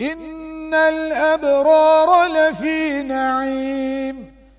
إن الأبرار لفي نعيم